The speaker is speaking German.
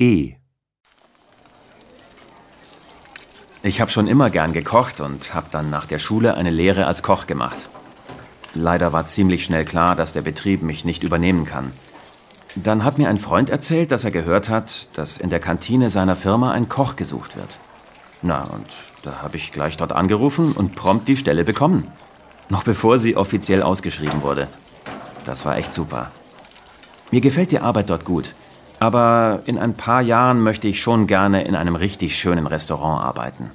E. Ich habe schon immer gern gekocht und habe dann nach der Schule eine Lehre als Koch gemacht. Leider war ziemlich schnell klar, dass der Betrieb mich nicht übernehmen kann. Dann hat mir ein Freund erzählt, dass er gehört hat, dass in der Kantine seiner Firma ein Koch gesucht wird. Na, und da habe ich gleich dort angerufen und prompt die Stelle bekommen. Noch bevor sie offiziell ausgeschrieben wurde. Das war echt super. Mir gefällt die Arbeit dort gut. Aber in ein paar Jahren möchte ich schon gerne in einem richtig schönen Restaurant arbeiten.